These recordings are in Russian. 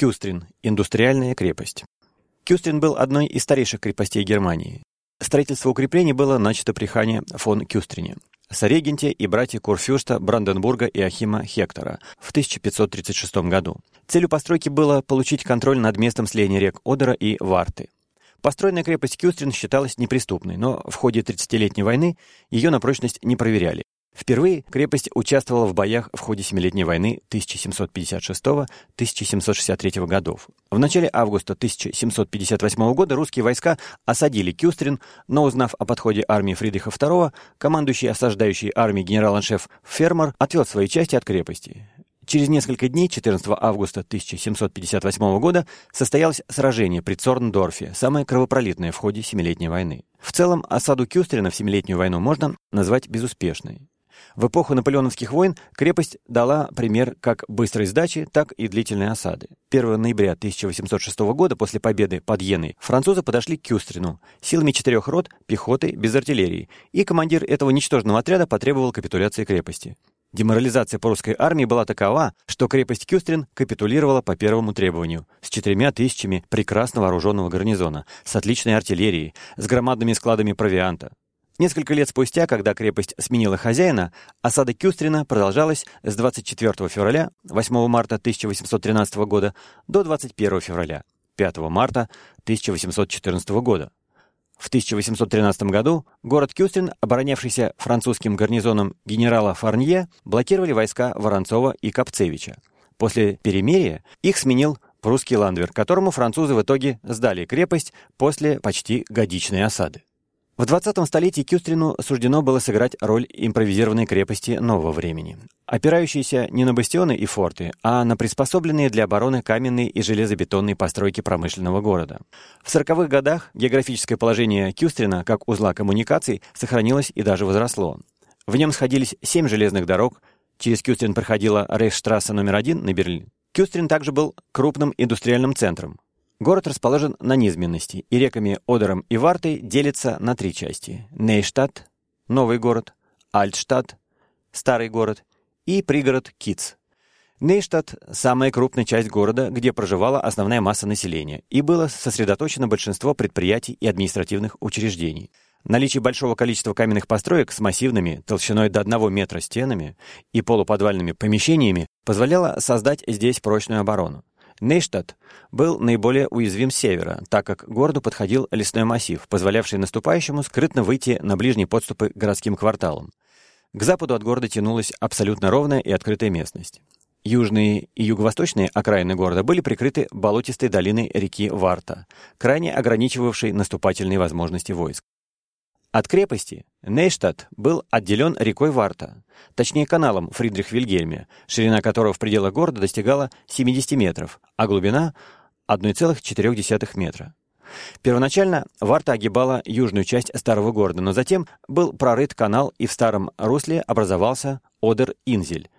Кюстрин – индустриальная крепость. Кюстрин был одной из старейших крепостей Германии. Строительство укреплений было начато при хане фон Кюстрине, Сарегенте и братья Курфюрста Бранденбурга и Ахима Хектора в 1536 году. Целью постройки было получить контроль над местом слияния рек Одера и Варты. Построенная крепость Кюстрин считалась неприступной, но в ходе 30-летней войны ее на прочность не проверяли. Впервые крепость участвовала в боях в ходе Семилетней войны 1756-1763 годов. В начале августа 1758 года русские войска осадили Кюстрин, но узнав о подходе армии Фридриха II, командующий осаждающей армией генерал-аншеф Фермер отвел свои части от крепости. Через несколько дней, 14 августа 1758 года, состоялось сражение при Цорндорфе, самое кровопролитное в ходе Семилетней войны. В целом, осаду Кюстрина в Семилетнюю войну можно назвать безуспешной. В эпоху наполеоновских войн крепость дала пример как быстрой сдачи, так и длительной осады. 1 ноября 1806 года, после победы под Йеной, французы подошли к Кюстрину силами четырех рот, пехоты, без артиллерии, и командир этого ничтожного отряда потребовал капитуляции крепости. Деморализация прусской армии была такова, что крепость Кюстрин капитулировала по первому требованию с четырьмя тысячами прекрасно вооруженного гарнизона, с отличной артиллерией, с громадными складами провианта. Несколько лет спустя, когда крепость сменила хозяина, осада Кюстрина продолжалась с 24 февраля 8 марта 1813 года до 21 февраля 5 марта 1814 года. В 1813 году город Кюстрин, оборонявшийся французским гарнизоном генерала Фарнье, блокировали войска Воронцова и Капцевича. После перемирия их сменил прусский ландвер, которому французы в итоге сдали крепость после почти годичной осады. В 20 столетии Кюстрину суждено было сыграть роль импровизированной крепости нового времени, опирающейся не на бастионы и форты, а на приспособленные для обороны каменные и железобетонные постройки промышленного города. В 40-х годах географическое положение Кюстрина как узла коммуникаций сохранилось и даже возросло. В нем сходились семь железных дорог, через Кюстрин проходила Рейхштрассе номер один на Берлин. Кюстрин также был крупным индустриальным центром. Город расположен на низменности, и реками Одером и Вартой делится на три части. Нейштадт, новый город, Альтштадт, старый город, и пригород Киц. Нейштадт – самая крупная часть города, где проживала основная масса населения, и было сосредоточено большинство предприятий и административных учреждений. Наличие большого количества каменных построек с массивными, толщиной до одного метра стенами и полуподвальными помещениями позволяло создать здесь прочную оборону. Нейштадт был наиболее уязвим с севера, так как к городу подходил лесной массив, позволявший наступающему скрытно выйти на ближние подступы к городским кварталам. К западу от города тянулась абсолютно ровная и открытая местность. Южные и юго-восточные окраины города были прикрыты болотистой долиной реки Варта, крайне ограничивавшей наступательные возможности войск. От крепости Нейштадт был отделен рекой Варта, точнее каналом Фридрих-Вильгельме, ширина которого в пределах города достигала 70 метров, а глубина — 1,4 метра. Первоначально Варта огибала южную часть старого города, но затем был прорыт канал, и в старом русле образовался Одер-Инзель,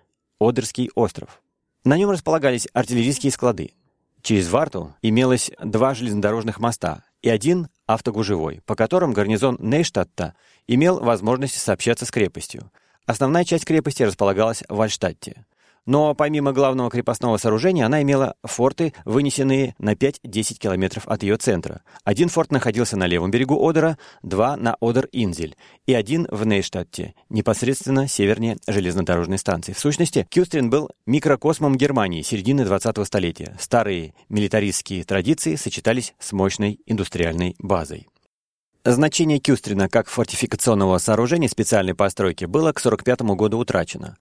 Одерский остров. На нем располагались артиллерийские склады. Через Варту имелось два железнодорожных моста и один автогужевой, по которым гарнизон Нейштадта имел возможность сообщаться с крепостью. Основная часть крепости располагалась в Альштадте. Но помимо главного крепостного сооружения, она имела форты, вынесенные на 5-10 километров от ее центра. Один форт находился на левом берегу Одера, два на Одер-Инзель и один в Нейштадте, непосредственно севернее железнодорожной станции. В сущности, Кюстрин был микрокосмом Германии середины 20-го столетия. Старые милитаристские традиции сочетались с мощной индустриальной базой. Значение Кюстрина как фортификационного сооружения специальной постройки было к 1945 году утрачено.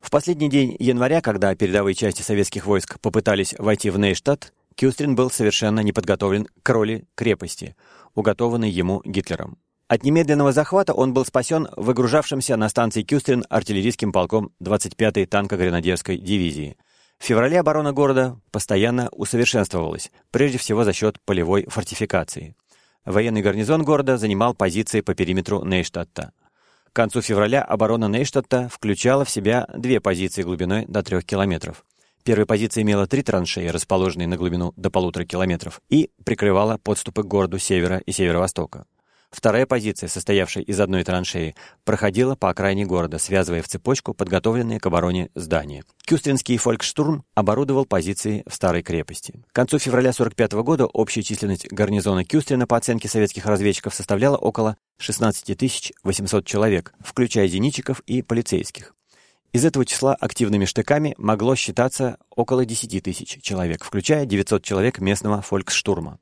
В последний день января, когда передовые части советских войск попытались войти в Нейштадт, Кюстрин был совершенно не подготовлен к роли крепости, уготованной ему Гитлером. От немедленного захвата он был спасен выгружавшимся на станции Кюстрин артиллерийским полком 25-й танко-гренадерской дивизии. В феврале оборона города постоянно усовершенствовалась, прежде всего за счет полевой фортификации. Военный гарнизон города занимал позиции по периметру Нейштадта. К концу февраля оборона Нейштадта включала в себя две позиции глубиной до трех километров. Первая позиция имела три траншеи, расположенные на глубину до полутора километров, и прикрывала подступы к городу севера и северо-востока. Вторая позиция, состоявшая из одной траншеи, проходила по окраине города, связывая в цепочку подготовленные к обороне здания. Кюстринский фолькштурм оборудовал позиции в старой крепости. К концу февраля 1945 года общая численность гарнизона Кюстрина по оценке советских разведчиков составляла около 16 800 человек, включая зенитчиков и полицейских. Из этого числа активными штыками могло считаться около 10 тысяч человек, включая 900 человек местного фольксштурма.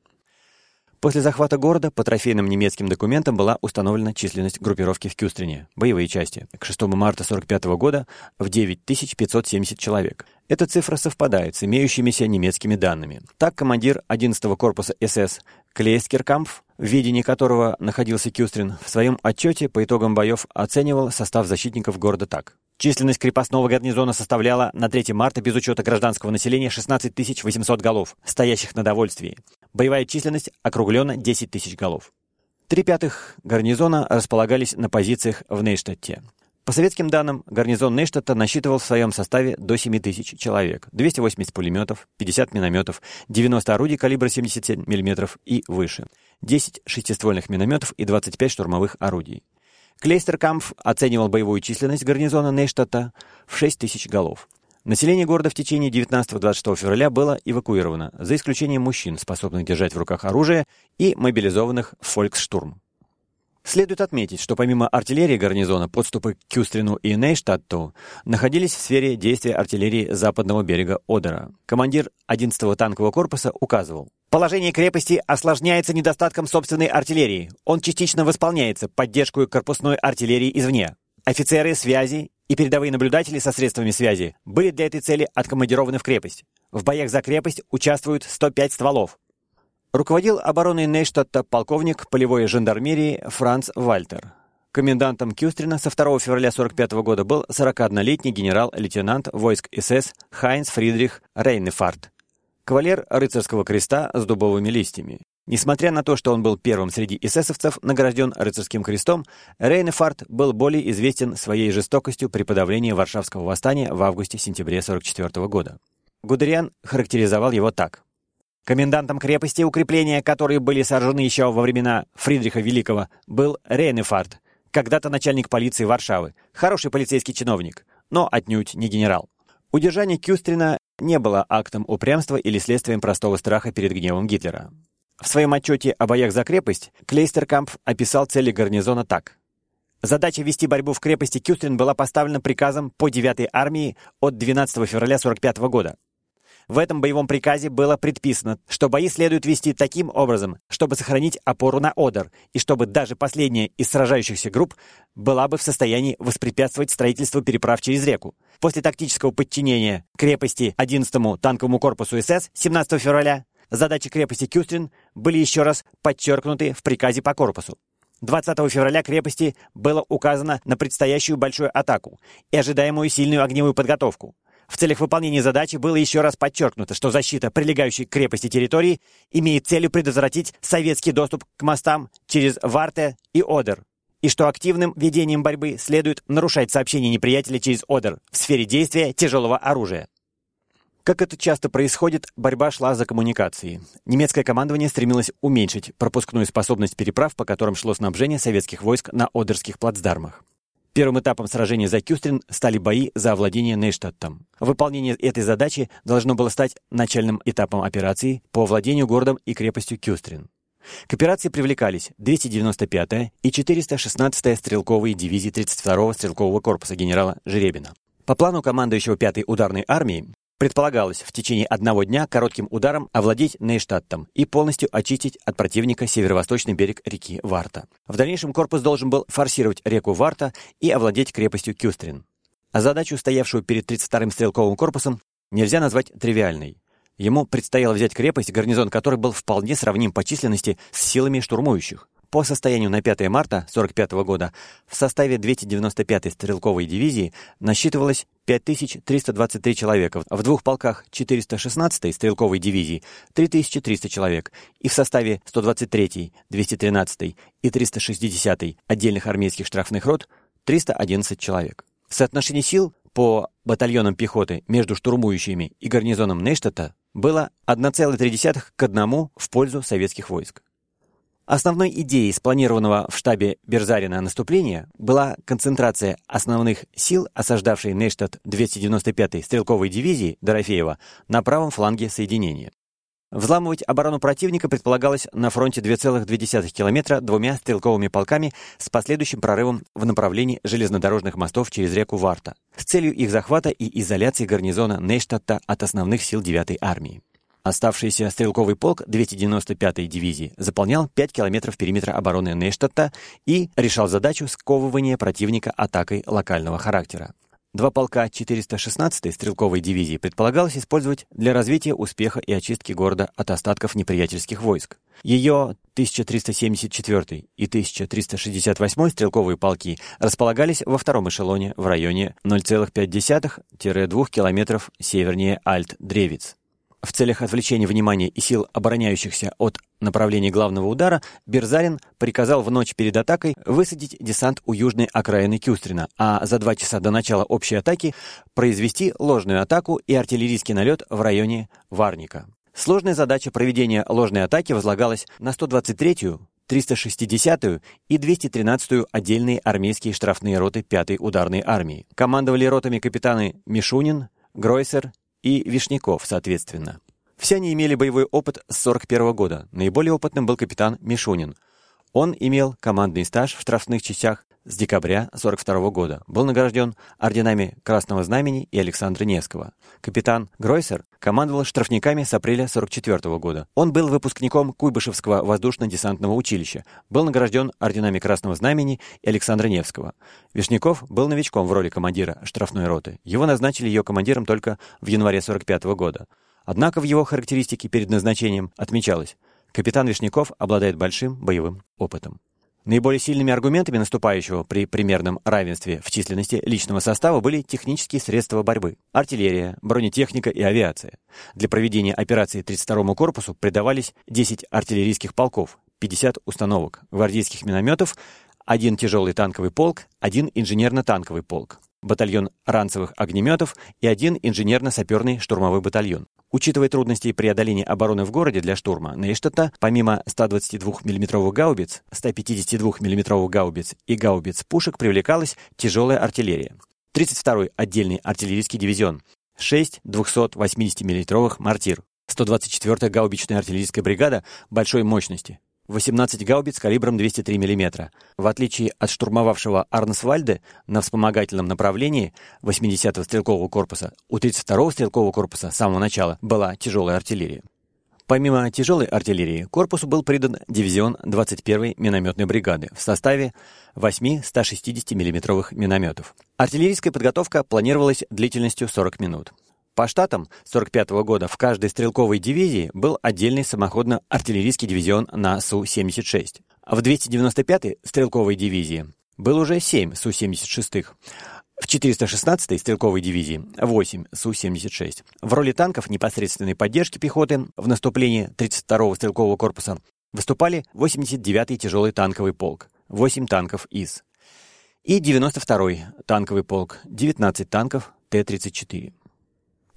После захвата города по трофейным немецким документам была установлена численность группировки в Кюстрине, боевые части, к 6 марта 1945 года в 9570 человек. Эта цифра совпадает с имеющимися немецкими данными. Так, командир 11-го корпуса СС Клейскеркампф, в видении которого находился Кюстрин, в своем отчете по итогам боев оценивал состав защитников города так. Численность крепостного гарнизона составляла на 3 марта без учета гражданского населения 16 800 голов, стоящих на довольствии. Боевая численность округлена 10 тысяч голов. Три пятых гарнизона располагались на позициях в Нейштадте. По советским данным, гарнизон Нейштадта насчитывал в своем составе до 7 тысяч человек, 280 пулеметов, 50 минометов, 90 орудий калибра 77 мм и выше, 10 шестиствольных минометов и 25 штурмовых орудий. Клейстеркампф оценивал боевую численность гарнизона Нейштадта в 6 тысяч голов. Население города в течение 19-26 февраля было эвакуировано, за исключением мужчин, способных держать в руках оружие, и мобилизованных в фольксштурм. Следует отметить, что помимо артиллерии гарнизона, подступы к Кюстрину и Нейштадту находились в сфере действия артиллерии западного берега Одера. Командир 11-го танкового корпуса указывал, Положение крепости осложняется недостатком собственной артиллерии. Он частично восполняется поддержкой корпусной артиллерии извне. Офицеры связи и передовые наблюдатели со средствами связи были для этой цели откомандированы в крепость. В боях за крепость участвуют 105 стволов. Руководил обороной Нейштадта полковник полевой жандармерии Франц Вальтер. Комендантом Кюстрина со 2 февраля 1945 года был 41-летний генерал-лейтенант войск СС Хайнц Фридрих Рейнефарт. Кавалер рыцарского креста с дубовыми листьями. Несмотря на то, что он был первым среди эсэсовцев, награжден рыцарским крестом, Рейнефарт был более известен своей жестокостью при подавлении Варшавского восстания в августе-сентябре 1944 года. Гудериан характеризовал его так. Комендантом крепости, укрепления которые были сожжены еще во времена Фридриха Великого, был Рейнефарт, когда-то начальник полиции Варшавы, хороший полицейский чиновник, но отнюдь не генерал. Удержание Кюстрина не было актом упрямства или следствием простого страха перед гневом Гитлера. В своем отчете о боях за крепость Клейстеркамп описал цели гарнизона так. Задача вести борьбу в крепости Кюстрин была поставлена приказом по 9-й армии от 12 февраля 1945 года. В этом боевом приказе было предписано, что бои следует вести таким образом, чтобы сохранить опору на Одер, и чтобы даже последняя из сражающихся групп была бы в состоянии воспрепятствовать строительству переправ через реку. После тактического подчинения крепости 11-му танковому корпусу СС 17 февраля задачи крепости Кюстрин были еще раз подчеркнуты в приказе по корпусу. 20 февраля крепости было указано на предстоящую большую атаку и ожидаемую сильную огневую подготовку. В целях выполнения задачи было еще раз подчеркнуто, что защита прилегающей к крепости территории имеет целью предотвратить советский доступ к мостам через Варте и Одер, и что активным ведением борьбы следует нарушать сообщения неприятеля через Одер в сфере действия тяжелого оружия. Как это часто происходит, борьба шла за коммуникации. Немецкое командование стремилось уменьшить пропускную способность переправ, по которым шло снабжение советских войск на Одерских плацдармах. Первым этапом сражения за Кюстрин стали бои за овладение Нейштадтом. Выполнение этой задачи должно было стать начальным этапом операции по овладению городом и крепостью Кюстрин. К операции привлекались 295-я и 416-я стрелковые дивизии 32-го стрелкового корпуса генерала Жеребина. По плану командующего 5-й ударной армии Предполагалось в течение одного дня коротким ударом овладеть Нейштадтом и полностью очистить от противника северо-восточный берег реки Варта. В дальнейшем корпус должен был форсировать реку Варта и овладеть крепостью Кюстрин. А задачу, стоявшую перед 32-м стрелковым корпусом, нельзя назвать тривиальной. Ему предстояло взять крепость, гарнизон которой был вполне сравним по численности с силами штурмующих. По состоянию на 5 марта 1945 года в составе 295-й стрелковой дивизии насчитывалось 5323 человека, в двух полках 416-й стрелковой дивизии 3300 человек и в составе 123-й, 213-й и 360-й отдельных армейских штрафных рот 311 человек. Соотношение сил по батальонам пехоты между штурмующими и гарнизоном Нейштадта было 1,3 к 1 в пользу советских войск. Основной идеей спланированного в штабе Берзарина наступления была концентрация основных сил, осаждавшей Нейштадт 295-й стрелковой дивизии Дорофеева на правом фланге соединения. Взламывать оборону противника предполагалось на фронте 2,2 километра двумя стрелковыми полками с последующим прорывом в направлении железнодорожных мостов через реку Варта с целью их захвата и изоляции гарнизона Нейштадта от основных сил 9-й армии. Оставшийся стрелковый полк 295-й дивизии заполнял 5 километров периметра обороны Нейштадта и решал задачу сковывания противника атакой локального характера. Два полка 416-й стрелковой дивизии предполагалось использовать для развития успеха и очистки города от остатков неприятельских войск. Ее 1374 и 1368 стрелковые полки располагались во втором эшелоне в районе 0,5-2 километров севернее Альт-Древиц. В целях отвлечения внимания и сил обороняющихся от направления главного удара, Берзарин приказал в ночь перед атакой высадить десант у южной окраины Кюстрина, а за два часа до начала общей атаки произвести ложную атаку и артиллерийский налет в районе Варника. Сложная задача проведения ложной атаки возлагалась на 123-ю, 360-ю и 213-ю отдельные армейские штрафные роты 5-й ударной армии. Командовали ротами капитаны Мишунин, Гройсер и Вишняков, соответственно. Все они имели боевой опыт с 41 -го года. Наиболее опытным был капитан Мишунин. Он имел командный стаж в штрафных частях с декабря 42 года. Был награжден орденами Красного Знамени и Александра Невского. Капитан Гройсер командовал штрафниками с апреля 44 года. Он был выпускником Куйбышевского воздушно-десантного училища. Был награжден орденами Красного Знамени и Александра Невского. Вишняков был новичком в роли командира штрафной роты. Его назначили ее командиром только в январе 45 года. Однако в его характеристике перед назначением отмечалось Капитан Вишняков обладает большим боевым опытом. Наиболее сильными аргументами наступающего при примерном равенстве в численности личного состава были технические средства борьбы – артиллерия, бронетехника и авиация. Для проведения операции 32-му корпусу придавались 10 артиллерийских полков, 50 установок, гвардейских минометов, один тяжелый танковый полк, один инженерно-танковый полк, батальон ранцевых огнеметов и один инженерно-саперный штурмовой батальон. Учитывая трудности преодоления обороны в городе для штурма, Нейштадта, помимо 122 мм гаубиц, 152 мм гаубиц и гаубиц пушек привлекалась тяжелая артиллерия. 32-й отдельный артиллерийский дивизион, 6 280 мм мортир, 124-я гаубичная артиллерийская бригада большой мощности, 18 гаубиц калибром 203 мм. В отличие от штурмовавшего Арнсвальде на вспомогательном направлении 80-го стрелкового корпуса, у 32-го стрелкового корпуса с самого начала была тяжелая артиллерия. Помимо тяжелой артиллерии, корпусу был придан дивизион 21-й минометной бригады в составе 8 160 миллиметровых минометов. Артиллерийская подготовка планировалась длительностью 40 минут. По штатам 45 -го года в каждой стрелковой дивизии был отдельный самоходно-артиллерийский дивизион на Су-76. В 295-й стрелковой дивизии был уже 7 Су-76. В 416-й стрелковой дивизии 8 Су-76. В роли танков непосредственной поддержки пехоты в наступлении 32-го стрелкового корпуса выступали 89-й тяжелый танковый полк, 8 танков ИС, и 92-й танковый полк, 19 танков Т-34.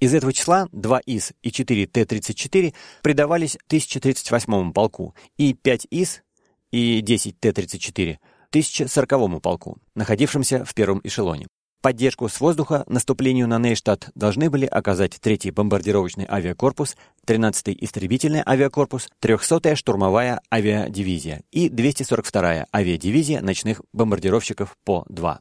Из этого числа 2 ИС и 4 Т-34 придавались 1038 полку и 5 ИС и 10 Т-34 1040 полку, находившимся в первом эшелоне. Поддержку с воздуха наступлению на Нейштадт должны были оказать 3-й бомбардировочный авиакорпус, 13-й истребительный авиакорпус, 300-я штурмовая авиадивизия и 242-я авиадивизия ночных бомбардировщиков по 2.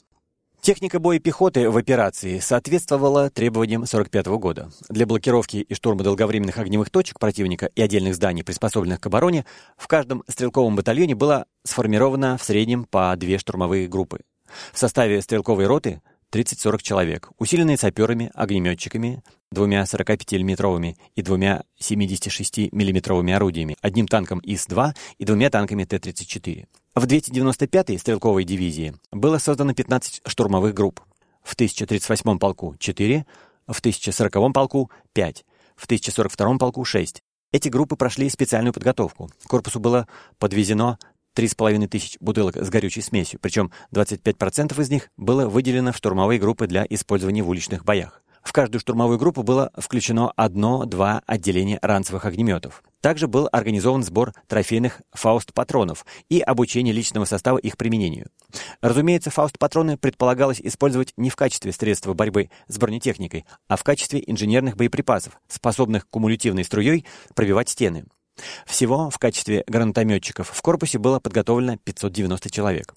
Техника боя пехоты в операции соответствовала требованиям 45 года. Для блокировки и штурма долговременных огневых точек противника и отдельных зданий, приспособленных к обороне, в каждом стрелковом батальоне было сформировано в среднем по две штурмовые группы. В составе стрелковой роты 30-40 человек, усиленные саперами, огнеметчиками, двумя 45-мм и двумя 76-мм орудиями, одним танком ИС-2 и двумя танками Т-34. В 295-й стрелковой дивизии было создано 15 штурмовых групп. В 1038 полку 4, в 1040 полку 5, в 1042 полку 6. Эти группы прошли специальную подготовку. Корпусу было подвезено 3,5 тысяч бутылок с горючей смесью, причем 25% из них было выделено в штурмовые группы для использования в уличных боях. В каждую штурмовую группу было включено одно-два отделения ранцевых огнеметов. Также был организован сбор трофейных фауст-патронов и обучение личного состава их применению. Разумеется, фауст-патроны предполагалось использовать не в качестве средства борьбы с бронетехникой, а в качестве инженерных боеприпасов, способных кумулятивной струей пробивать стены. Всего в качестве гранатометчиков в корпусе было подготовлено 590 человек.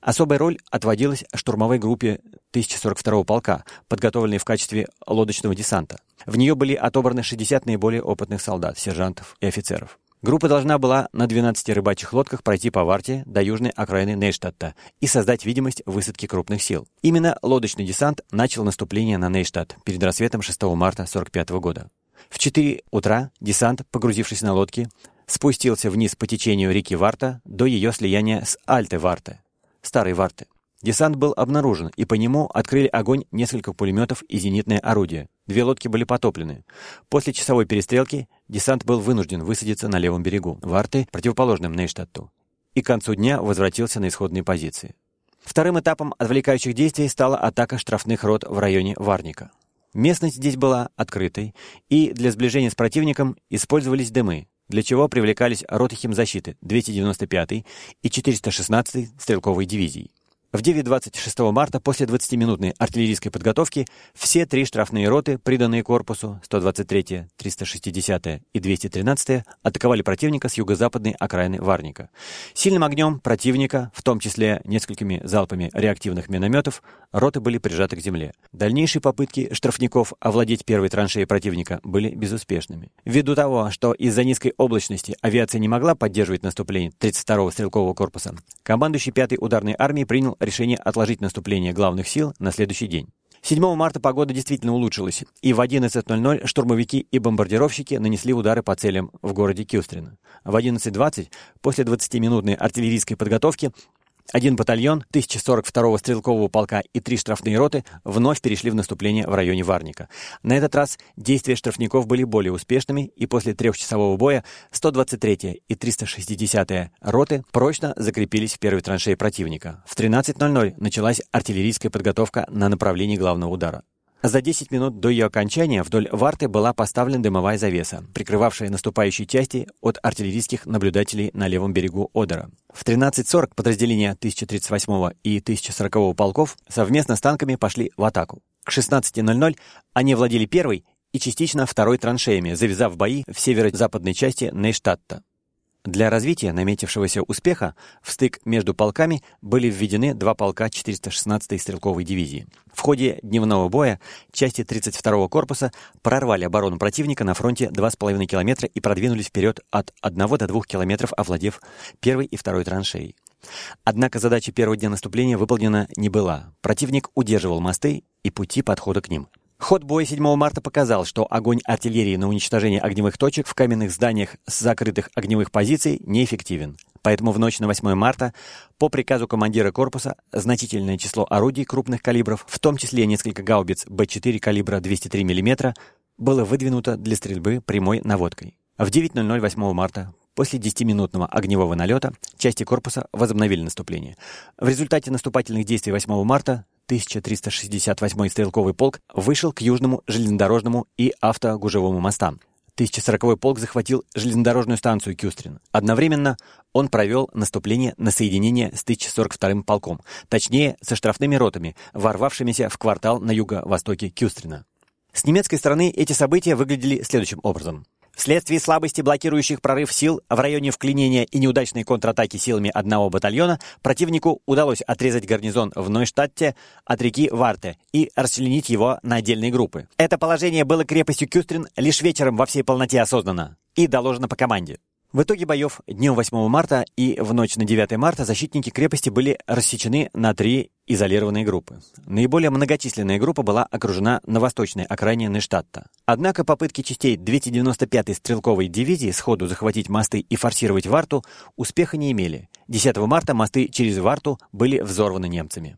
Особая роль отводилась штурмовой группе 1042-го полка, подготовленной в качестве лодочного десанта. В нее были отобраны 60 наиболее опытных солдат, сержантов и офицеров. Группа должна была на 12 рыбачьих лодках пройти по Варте до южной окраины Нейштадта и создать видимость высадки крупных сил. Именно лодочный десант начал наступление на Нейштадт перед рассветом 6 марта 1945 года. В 4 утра десант, погрузившись на лодки, спустился вниз по течению реки Варта до ее слияния с Альте-Варте, Старой Варты. Десант был обнаружен, и по нему открыли огонь несколько пулеметов и зенитное орудие. Две лодки были потоплены. После часовой перестрелки десант был вынужден высадиться на левом берегу Варты, противоположном Нейштадту, и к концу дня возвратился на исходные позиции. Вторым этапом отвлекающих действий стала атака штрафных рот в районе Варника. Местность здесь была открытой, и для сближения с противником использовались дымы, для чего привлекались роты химзащиты 295 и 416 стрелковой дивизии. В 9.26 марта после 20-минутной артиллерийской подготовки все три штрафные роты, приданные корпусу 123, 360 и 213, атаковали противника с юго-западной окраины Варника. Сильным огнем противника, в том числе несколькими залпами реактивных минометов, роты были прижаты к земле. Дальнейшие попытки штрафников овладеть первой траншеей противника были безуспешными. Ввиду того, что из-за низкой облачности авиация не могла поддерживать наступление 32-го стрелкового корпуса, командующий 5-й ударной армией принял решение отложить наступление главных сил на следующий день. 7 марта погода действительно улучшилась, и в 11.00 штурмовики и бомбардировщики нанесли удары по целям в городе Кюстрин. В 11.20, после 20-минутной артиллерийской подготовки, один батальон 1042-го стрелкового полка и три штрафные роты вновь перешли в наступление в районе Варника. На этот раз действия штрафников были более успешными, и после трехчасового боя 123-я и 360-я роты прочно закрепились в первой траншее противника. В 13.00 началась артиллерийская подготовка на направлении главного удара. За 10 минут до ее окончания вдоль Варты была поставлена дымовая завеса, прикрывавшая наступающие части от артиллерийских наблюдателей на левом берегу Одера. В 13.40 подразделения 1038 и 1040 полков совместно с танками пошли в атаку. К 16.00 они владели первой и частично второй траншеями, завязав бои в северо-западной части Нейштадта. Для развития наметившегося успеха в стык между полками были введены два полка 416-й стрелковой дивизии. В ходе дневного боя части 32-го корпуса прорвали оборону противника на фронте 2,5 километра и продвинулись вперед от 1 до 2 километров, овладев первой и второй траншеей. Однако задача первого дня наступления выполнена не была. Противник удерживал мосты и пути подхода к ним. Ход боя 7 марта показал, что огонь артиллерии на уничтожение огневых точек в каменных зданиях с закрытых огневых позиций неэффективен. Поэтому в ночь на 8 марта по приказу командира корпуса значительное число орудий крупных калибров, в том числе несколько гаубиц Б-4 калибра 203 мм, было выдвинуто для стрельбы прямой наводкой. В 9.00 8 марта После 10-минутного огневого налета части корпуса возобновили наступление. В результате наступательных действий 8 марта 1368-й стрелковый полк вышел к южному железнодорожному и автогужевому мостам. 1040-й полк захватил железнодорожную станцию Кюстрин. Одновременно он провел наступление на соединение с 1042-м полком, точнее, со штрафными ротами, ворвавшимися в квартал на юго-востоке Кюстрина. С немецкой стороны эти события выглядели следующим образом. Вследствие слабости блокирующих прорыв сил в районе вклинения и неудачной контратаки силами одного батальона противнику удалось отрезать гарнизон в Нойштадте от реки Варте и расчленить его на отдельные группы. Это положение было крепостью Кюстрин лишь вечером во всей полноте осознано и доложено по команде. В итоге боев днем 8 марта и в ночь на 9 марта защитники крепости были рассечены на три изолированные группы. Наиболее многочисленная группа была окружена на восточной окраине Нештадта. Однако попытки частей 295-й стрелковой дивизии сходу захватить мосты и форсировать Варту успеха не имели. 10 марта мосты через Варту были взорваны немцами.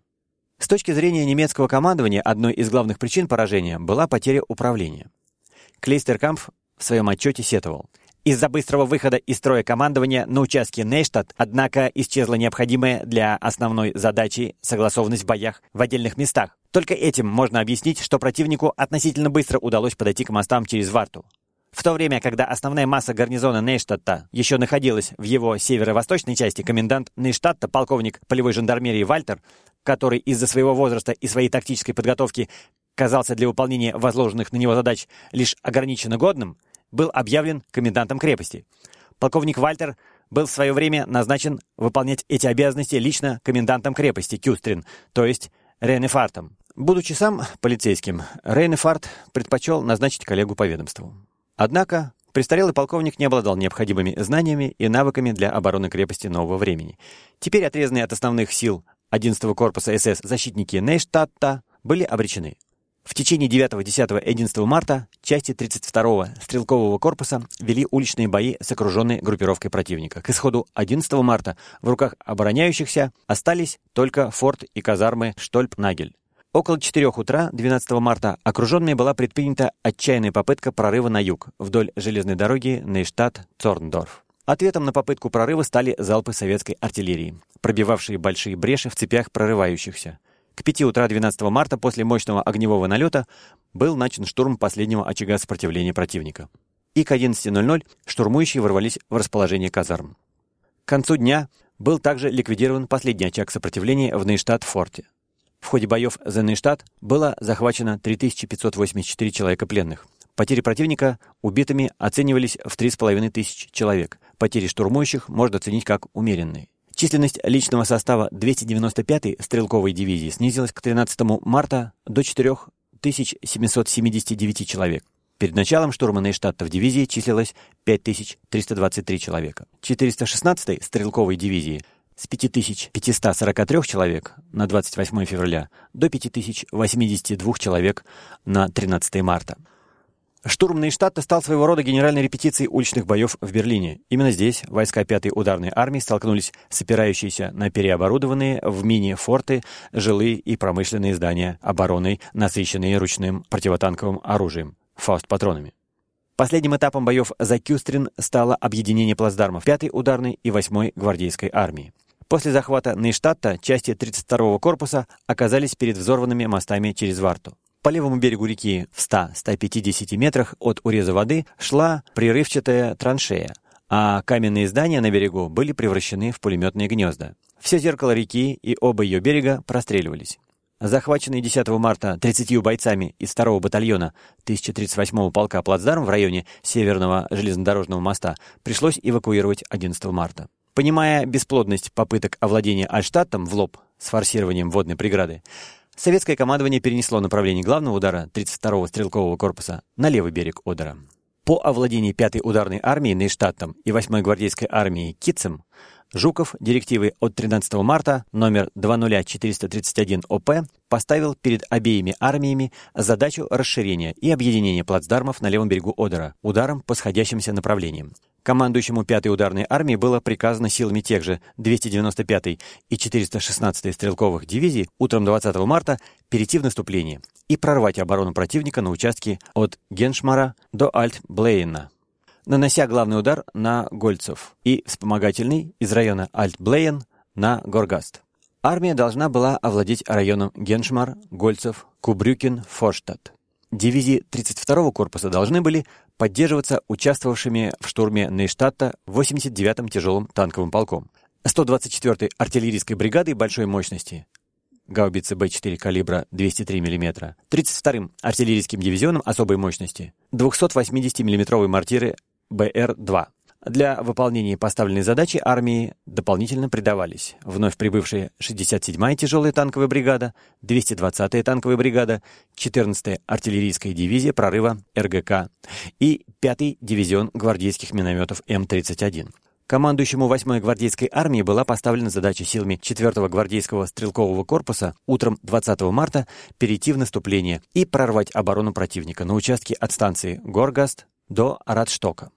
С точки зрения немецкого командования, одной из главных причин поражения была потеря управления. Клейстеркампф в своем отчете сетовал – из-за быстрого выхода из строя командования на участке Нейштадт, однако, исчезла необходимая для основной задачи согласованность в боях в отдельных местах, Только этим можно объяснить, что противнику относительно быстро удалось подойти к мостам через Варту. В то время, когда основная масса гарнизона Нейштадта еще находилась в его северо-восточной части, комендант Нейштадта, полковник полевой жандармерии Вальтер, который из-за своего возраста и своей тактической подготовки казался для выполнения возложенных на него задач лишь ограниченно годным, был объявлен комендантом крепости. Полковник Вальтер был в свое время назначен выполнять эти обязанности лично комендантом крепости Кюстрин, то есть Рейнефартом. Будучи сам полицейским, Рейнефарт предпочел назначить коллегу по ведомству. Однако престарелый полковник не обладал необходимыми знаниями и навыками для обороны крепости нового времени. Теперь отрезанные от основных сил 11-го корпуса СС защитники Нейштадта были обречены. В течение 9, 10 и 11 марта части 32-го стрелкового корпуса вели уличные бои с окруженной группировкой противника. К исходу 11 марта в руках обороняющихся остались только форт и казармы Штольп-Нагель. Около 4 утра 12 марта окруженной была предпринята отчаянная попытка прорыва на юг, вдоль железной дороги Нейштадт-Цорндорф. Ответом на попытку прорыва стали залпы советской артиллерии, пробивавшие большие бреши в цепях прорывающихся. К 5 утра 12 марта после мощного огневого налета был начат штурм последнего очага сопротивления противника. И к 11.00 штурмующие ворвались в расположение казарм. К концу дня был также ликвидирован последний очаг сопротивления в Нейштадт-форте. В ходе боев за Нейштадт было захвачено 3584 человека пленных. Потери противника убитыми оценивались в 3500 человек. Потери штурмующих можно оценить как умеренные. Численность личного состава 295-й стрелковой дивизии снизилась к 13 марта до 4779 человек. Перед началом штурма Нейштадта в дивизии числилось 5323 человека. 416-й стрелковой дивизии – с 5543 человек на 28 февраля до 5082 человек на 13 марта. Штурм Нейштадта стал своего рода генеральной репетицией уличных боев в Берлине. Именно здесь войска 5-й ударной армии столкнулись с опирающиеся на переоборудованные в мини-форты жилые и промышленные здания обороны, насыщенные ручным противотанковым оружием, фауст-патронами. Последним этапом боев за Кюстрин стало объединение плацдармов 5-й ударной и 8-й гвардейской армии. После захвата Нейштадта части 32-го корпуса оказались перед взорванными мостами через Варту. По левому берегу реки в 100-150 метрах от уреза воды шла прерывчатая траншея, а каменные здания на берегу были превращены в пулеметные гнезда. Все зеркало реки и оба ее берега простреливались. Захваченный 10 марта 30 бойцами из 2-го батальона 1038-го полка плацдарм в районе Северного железнодорожного моста пришлось эвакуировать 11 марта. Понимая бесплодность попыток овладения Альштадтом в лоб с форсированием водной преграды, советское командование перенесло направление главного удара 32-го стрелкового корпуса на левый берег Одера. По овладении 5-й ударной армии Нейштадтом и 8-й гвардейской армией Китцем Жуков директивы от 13 марта номер 20431 ОП поставил перед обеими армиями задачу расширения и объединения плацдармов на левом берегу Одера ударом по сходящимся направлениям. Командующему 5-й ударной армии было приказано силами тех же 295-й и 416-й стрелковых дивизий утром 20 марта перейти в наступление и прорвать оборону противника на участке от Геншмара до Альт-Блейна, нанося главный удар на Гольцев и вспомогательный из района Альт-Блейн на Горгаст. Армия должна была овладеть районом Геншмар, Гольцев, Кубрюкин, Форштадт. Дивизии 32-го корпуса должны были поддерживаться участвовавшими в штурме Нейштадта 89-м тяжелым танковым полком, 124-й артиллерийской бригадой большой мощности, гаубицы Б-4 калибра 203 мм, 32-м артиллерийским дивизионом особой мощности, 280 миллиметровой мортиры БР-2, для выполнения поставленной задачи армии дополнительно придавались вновь прибывшие 67-я тяжелая танковая бригада, 220-я танковая бригада, 14-я артиллерийская дивизия прорыва РГК и 5-й дивизион гвардейских минометов М-31. Командующему 8-й гвардейской армии была поставлена задача силами 4-го гвардейского стрелкового корпуса утром 20 марта перейти в наступление и прорвать оборону противника на участке от станции Горгаст до Радштока.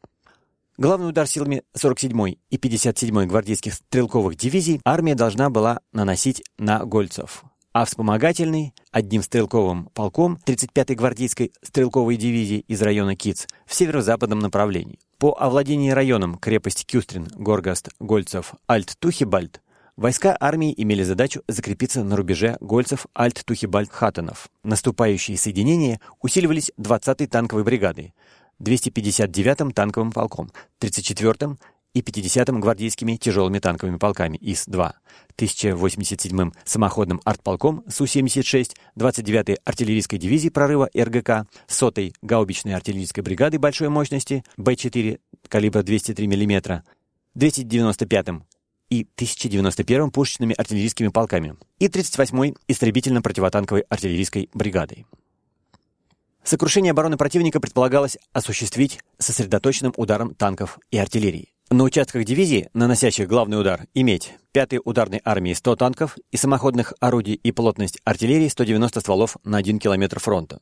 Главный удар силами 47-й и 57-й гвардейских стрелковых дивизий армия должна была наносить на Гольцев, а вспомогательный одним стрелковым полком 35-й гвардейской стрелковой дивизии из района Киц в северо-западном направлении. По овладении районом крепость Кюстрин, Горгаст, Гольцев, Альт-Тухибальд Войска армии имели задачу закрепиться на рубеже Гольцев-Альт-Тухибальт-Хаттенов. Наступающие соединения усиливались 20-й танковой бригадой, 259-м танковым полком, 34-м и 50-м гвардейскими тяжелыми танковыми полками ИС-2, 1087-м самоходным артполком Су-76, 29-й артиллерийской дивизией прорыва РГК, 100-й гаубичной артиллерийской бригады большой мощности Б-4 калибра 203 мм, 295-м и 1091-м пушечными артиллерийскими полками и 38-й истребительно-противотанковой артиллерийской бригадой. Сокрушение обороны противника предполагалось осуществить сосредоточенным ударом танков и артиллерии. На участках дивизии, наносящих главный удар, иметь 5-й ударной армии 100 танков и самоходных орудий и плотность артиллерии 190 стволов на 1 километр фронта.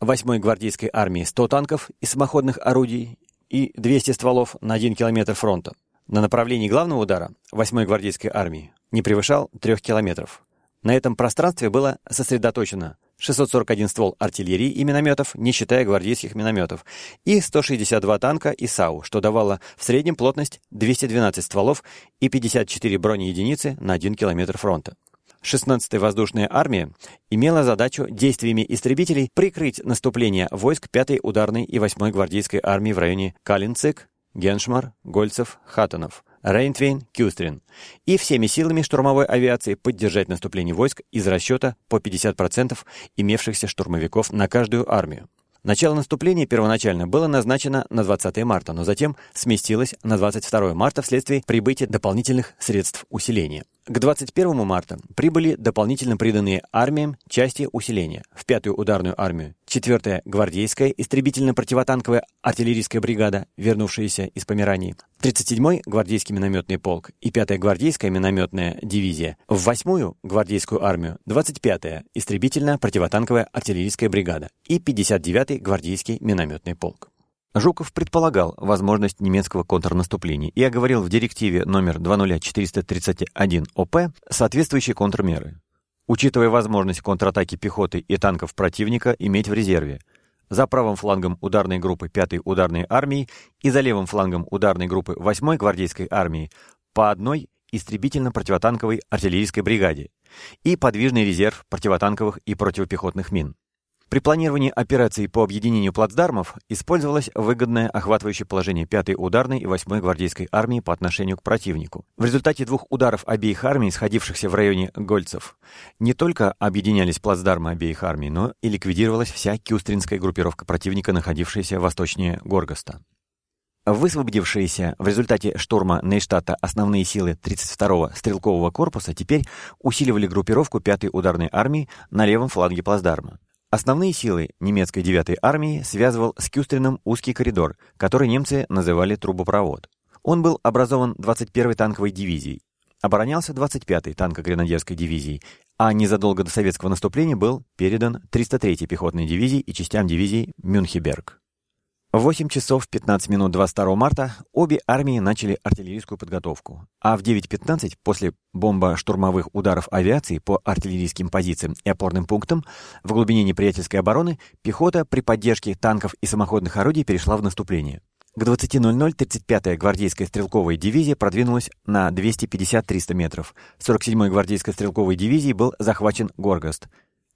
8-й гвардейской армии 100 танков и самоходных орудий и 200 стволов на 1 километр фронта на направлении главного удара 8-й гвардейской армии не превышал 3 километров. На этом пространстве было сосредоточено 641 ствол артиллерии и минометов, не считая гвардейских минометов, и 162 танка и САУ, что давало в среднем плотность 212 стволов и 54 бронеединицы на 1 километр фронта. 16-я воздушная армия имела задачу действиями истребителей прикрыть наступление войск 5-й ударной и 8-й гвардейской армии в районе Калинцик, Геншмар, Гольцев, Хатанов, Рейнтвейн, Кюстрин и всеми силами штурмовой авиации поддержать наступление войск из расчета по 50% имевшихся штурмовиков на каждую армию. Начало наступления первоначально было назначено на 20 марта, но затем сместилось на 22 марта вследствие прибытия дополнительных средств усиления. К 21 марта прибыли дополнительно приданные армиям части усиления. В 5-ю ударную армию, 4-я гвардейская истребительно-противотанковая артиллерийская бригада, вернувшаяся из Померании, 37-й гвардейский минометный полк и 5-я гвардейская минометная дивизия, в 8-ю гвардейскую армию, 25-я истребительно-противотанковая артиллерийская бригада и 59-й гвардейский минометный полк. Жуков предполагал возможность немецкого контрнаступления и оговорил в директиве номер 20431 ОП соответствующие контрмеры. Учитывая возможность контратаки пехоты и танков противника иметь в резерве, за правым флангом ударной группы 5-й ударной армии и за левым флангом ударной группы 8-й гвардейской армии по одной истребительно-противотанковой артиллерийской бригаде и подвижный резерв противотанковых и противопехотных мин. При планировании операций по объединению плацдармов использовалось выгодное охватывающее положение 5-й ударной и 8-й гвардейской армии по отношению к противнику. В результате двух ударов обеих армий, сходившихся в районе Гольцев, не только объединялись плацдармы обеих армий, но и ликвидировалась вся кюстринская группировка противника, находившаяся восточнее Горгоста. Высвободившиеся в результате штурма Нейштадта основные силы 32-го стрелкового корпуса теперь усиливали группировку 5-й ударной армии на левом фланге плацдарма. Основные силы немецкой 9-й армии связывал с Кюстрином узкий коридор, который немцы называли трубопровод. Он был образован 21-й танковой дивизией, оборонялся 25-й танко-гренадерской дивизией, а незадолго до советского наступления был передан 303-й пехотной дивизии и частям дивизии Мюнхеберг. В 8 часов 15 минут 22 марта обе армии начали артиллерийскую подготовку, а в 9.15 после бомбо-штурмовых ударов авиации по артиллерийским позициям и опорным пунктам в глубине неприятельской обороны пехота при поддержке танков и самоходных орудий перешла в наступление. К 20.00 35-я гвардейская стрелковая дивизия продвинулась на 250-300 метров. 47-й гвардейской стрелковой дивизии был захвачен Горгост.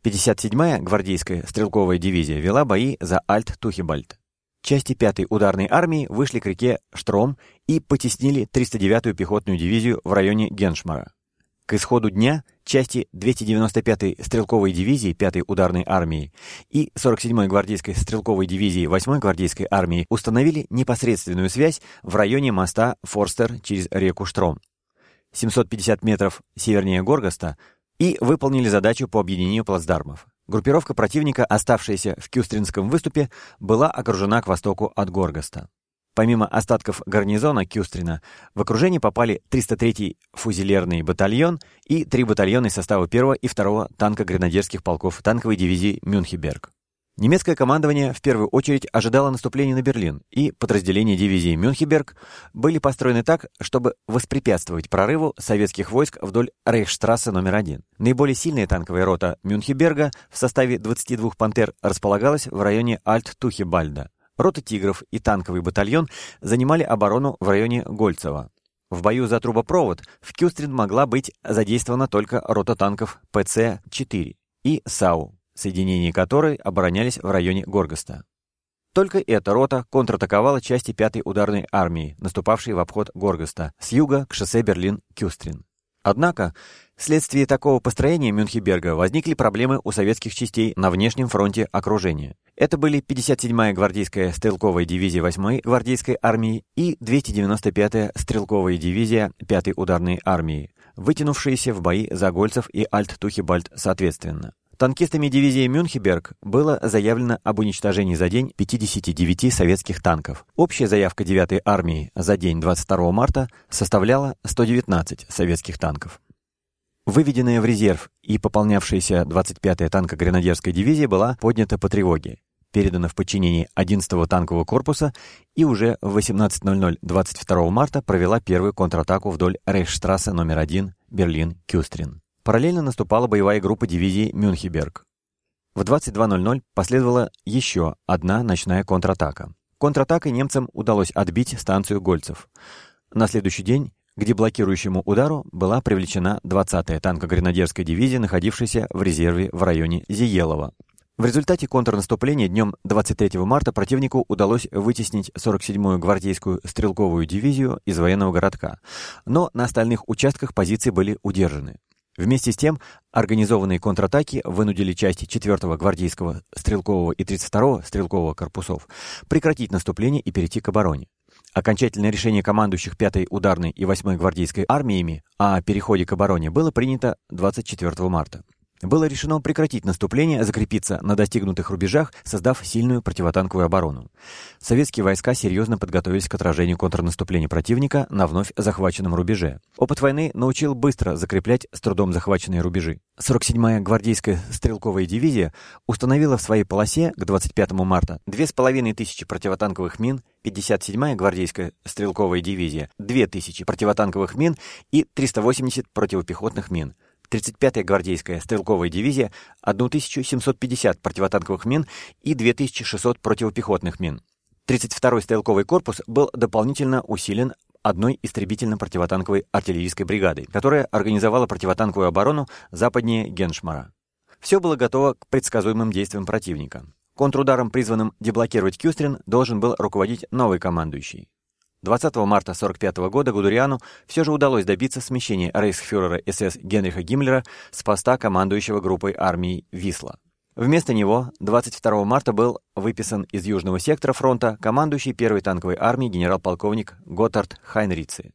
57-я гвардейская стрелковая дивизия вела бои за Альт-Тухибальт. Части 5-й ударной армии вышли к реке Штром и потеснили 309-ю пехотную дивизию в районе Геншмара. К исходу дня части 295-й стрелковой дивизии 5-й ударной армии и 47-й гвардейской стрелковой дивизии 8-й гвардейской армии установили непосредственную связь в районе моста Форстер через реку Штром. 750 метров севернее Горгоста и выполнили задачу по объединению плацдармов. Группировка противника, оставшаяся в Кюстринском выступе, была окружена к востоку от Горгоста. Помимо остатков гарнизона Кюстрина, в окружение попали 303-й фузелерный батальон и три батальона из состава 1 и 2 танко-гренадерских полков танковой дивизии Мюнхеберг. Немецкое командование в первую очередь ожидало наступления на Берлин, и подразделения дивизии Мюнхенберг были построены так, чтобы воспрепятствовать прорыву советских войск вдоль Рейхштрассе номер один. Наиболее сильная танковая рота Мюнхенберга в составе 22 «Пантер» располагалась в районе Альт-Тухебальда. Рота «Тигров» и танковый батальон занимали оборону в районе Гольцева. В бою за трубопровод в Кюстрин могла быть задействована только рота танков ПЦ-4 и САУ, соединения которой оборонялись в районе Горгоста. Только эта рота контратаковала части 5-й ударной армии, наступавшей в обход Горгоста, с юга к шоссе Берлин-Кюстрин. Однако, вследствие такого построения Мюнхенберга возникли проблемы у советских частей на внешнем фронте окружения. Это были 57-я гвардейская стрелковая дивизия 8-й гвардейской армии и 295-я стрелковая дивизия 5-й ударной армии, вытянувшиеся в бои за Гольцев и Альт-Тухибальт соответственно. Танкистами дивизии Мюнхенберг было заявлено об уничтожении за день 59 советских танков. Общая заявка 9-й армии за день 22 марта составляла 119 советских танков. Выведенная в резерв и пополнявшаяся 25-я танко-гренадерская дивизия была поднята по тревоге, передана в подчинение 11-го танкового корпуса и уже в 18.00 22 марта провела первую контратаку вдоль Рейхштрассе номер 1 Берлин-Кюстрин. Параллельно наступала боевая группа дивизии Мюнхеберг. В 22.00 последовала еще одна ночная контратака. Контратакой немцам удалось отбить станцию Гольцев. На следующий день к деблокирующему удару была привлечена 20-я танко-гренадерская дивизия, находившаяся в резерве в районе Зиелова. В результате контрнаступления днем 23 марта противнику удалось вытеснить 47-ю гвардейскую стрелковую дивизию из военного городка, но на остальных участках позиции были удержаны. Вместе с тем, организованные контратаки вынудили части 4-го гвардейского стрелкового и 32-го стрелкового корпусов прекратить наступление и перейти к обороне. Окончательное решение командующих 5-й ударной и 8-й гвардейской армиями о переходе к обороне было принято 24 марта было решено прекратить наступление, закрепиться на достигнутых рубежах, создав сильную противотанковую оборону. Советские войска серьезно подготовились к отражению контрнаступления противника на вновь захваченном рубеже. Опыт войны научил быстро закреплять с трудом захваченные рубежи. 47-я гвардейская стрелковая дивизия установила в своей полосе к 25 марта 2500 противотанковых мин, 57-я гвардейская стрелковая дивизия 2000 противотанковых мин и 380 противопехотных мин. 35-я гвардейская стрелковая дивизия 1750 противотанковых мин и 2600 противопехотных мин. 32-й стрелковый корпус был дополнительно усилен одной истребительно-противотанковой артиллерийской бригадой, которая организовала противотанковую оборону западнее Геншмара. Все было готово к предсказуемым действиям противника. Контрударом, призванным деблокировать Кюстрин, должен был руководить новый командующий. 20 марта 1945 года Гудериану все же удалось добиться смещения рейхсфюрера СС Генриха Гиммлера с поста командующего группой армии «Висла». Вместо него 22 марта был выписан из Южного сектора фронта командующий первой танковой армией генерал-полковник Готард Хайнрици.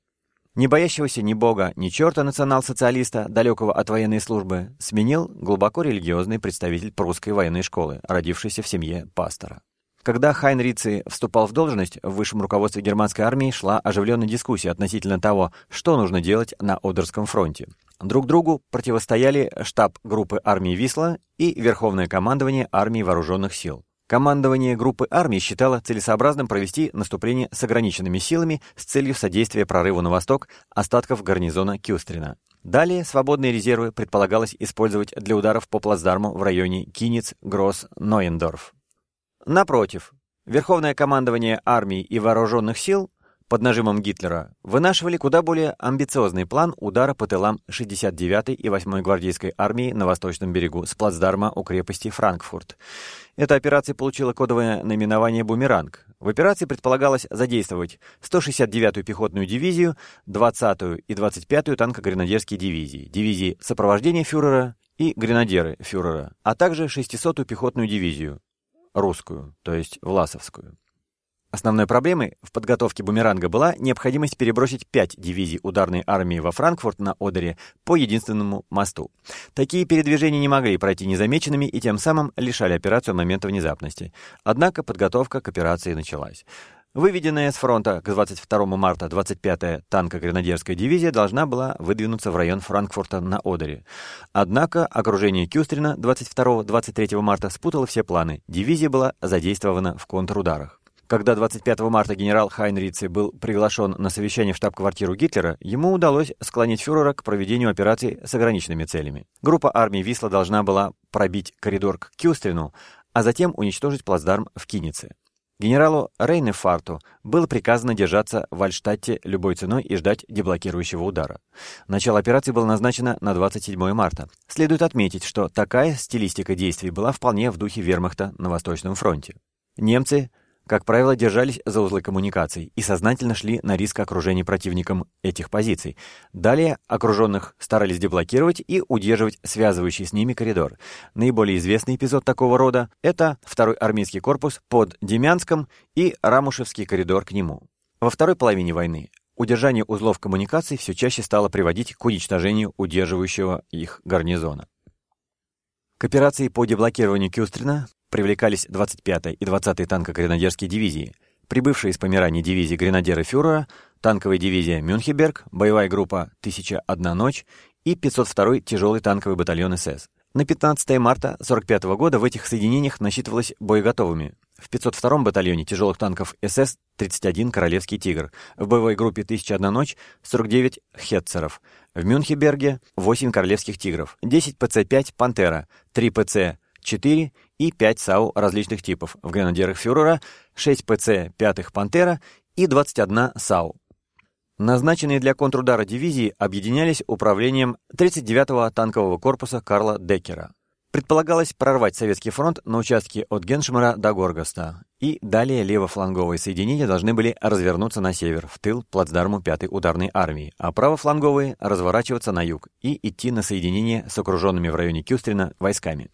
Не боящегося ни бога, ни черта национал-социалиста, далекого от военной службы, сменил глубоко религиозный представитель прусской военной школы, родившийся в семье пастора. Когда Хайн Рици вступал в должность, в высшем руководстве германской армии шла оживленная дискуссия относительно того, что нужно делать на Одерском фронте. Друг другу противостояли штаб группы армии «Висла» и Верховное командование армии вооруженных сил. Командование группы армии считало целесообразным провести наступление с ограниченными силами с целью содействия прорыву на восток остатков гарнизона Кюстрина. Далее свободные резервы предполагалось использовать для ударов по плацдарму в районе Кинец, Гросс, Ноендорф. Напротив, Верховное командование армий и вооруженных сил под нажимом Гитлера вынашивали куда более амбициозный план удара по тылам 69-й и 8-й гвардейской армии на восточном берегу с плацдарма у крепости Франкфурт. Эта операция получила кодовое наименование «Бумеранг». В операции предполагалось задействовать 169-ю пехотную дивизию, 20-ю и 25-ю танко-гренадерские дивизии, дивизии сопровождения фюрера и гренадеры фюрера, а также 600-ю пехотную дивизию, русскую, то есть власовскую. Основной проблемой в подготовке бумеранга была необходимость перебросить пять дивизий ударной армии во Франкфурт на Одере по единственному мосту. Такие передвижения не могли пройти незамеченными и тем самым лишали операцию момента внезапности. Однако подготовка к операции началась. Выведенная с фронта к 22 марта 25-я танко-гренадерская дивизия должна была выдвинуться в район Франкфурта на Одере. Однако окружение Кюстрина 22-23 марта спутало все планы. Дивизия была задействована в контрударах. Когда 25 марта генерал Хайнрице был приглашен на совещание в штаб-квартиру Гитлера, ему удалось склонить фюрера к проведению операции с ограниченными целями. Группа армии Висла должна была пробить коридор к Кюстрину, а затем уничтожить плацдарм в Кинице. Генералу Рейнефарту было приказано держаться в Альштадте любой ценой и ждать деблокирующего удара. Начало операции было назначено на 27 марта. Следует отметить, что такая стилистика действий была вполне в духе вермахта на Восточном фронте. Немцы как правило, держались за узлы коммуникаций и сознательно шли на риск окружения противником этих позиций. Далее окруженных старались деблокировать и удерживать связывающий с ними коридор. Наиболее известный эпизод такого рода — это второй армейский корпус под Демянском и Рамушевский коридор к нему. Во второй половине войны удержание узлов коммуникаций все чаще стало приводить к уничтожению удерживающего их гарнизона. К операции по деблокированию Кюстрина привлекались 25-я и 20-я танко-гренадерские дивизии, прибывшие из Померании дивизии гренадеры фюрера, танковая дивизия Мюнхенберг, боевая группа «1001 ночь» и 502-й тяжелый танковый батальон СС. На 15 марта 1945 года в этих соединениях насчитывалось боеготовыми. В 502-м батальоне тяжелых танков СС 31 «Королевский тигр», в боевой группе «1001 ночь» 49 «Хетцеров», в Мюнхенберге 8 «Королевских тигров», 10 ПЦ-5 «Пантера», 3 ПЦ-4 и 5 САУ различных типов, в гренадерах фюрера 6 ПЦ 5 «Пантера» и 21 САУ. Назначенные для контрудара дивизии объединялись управлением 39-го танкового корпуса Карла Деккера. Предполагалось прорвать Советский фронт на участке от Геншмара до Горгаста, и далее левофланговые соединения должны были развернуться на север, в тыл плацдарму 5-й ударной армии, а правофланговые разворачиваться на юг и идти на соединение с окруженными в районе Кюстрина войсками.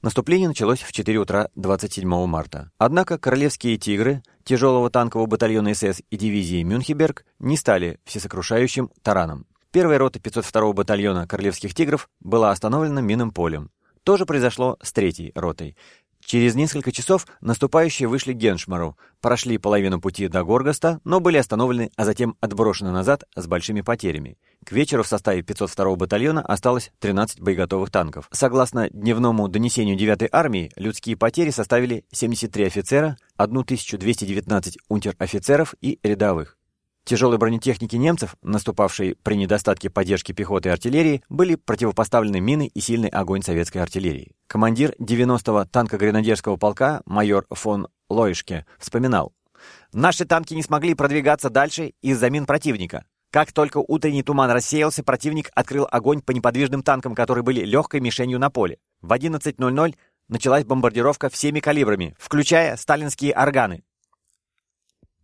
Наступление началось в 4 утра 27 марта. Однако королевские «Тигры» тяжелого танкового батальона СС и дивизии Мюнхенберг не стали всесокрушающим тараном. Первая рота 502-го батальона королевских «Тигров» была остановлена минным полем. То же произошло с третьей ротой. Через несколько часов наступающие вышли к Геншмару, прошли половину пути до Горгаста, но были остановлены, а затем отброшены назад с большими потерями. К вечеру в составе 502-го батальона осталось 13 боеготовых танков. Согласно дневному донесению 9-й армии, людские потери составили 73 офицера, 1219 унтер-офицеров и рядовых. Тяжелые бронетехники немцев, наступавшие при недостатке поддержки пехоты и артиллерии, были противопоставлены мины и сильный огонь советской артиллерии. Командир 90-го танко-гренадерского полка майор фон Лоишке вспоминал, «Наши танки не смогли продвигаться дальше из-за мин противника. Как только утренний туман рассеялся, противник открыл огонь по неподвижным танкам, которые были легкой мишенью на поле. В 11.00 началась бомбардировка всеми калибрами, включая сталинские органы.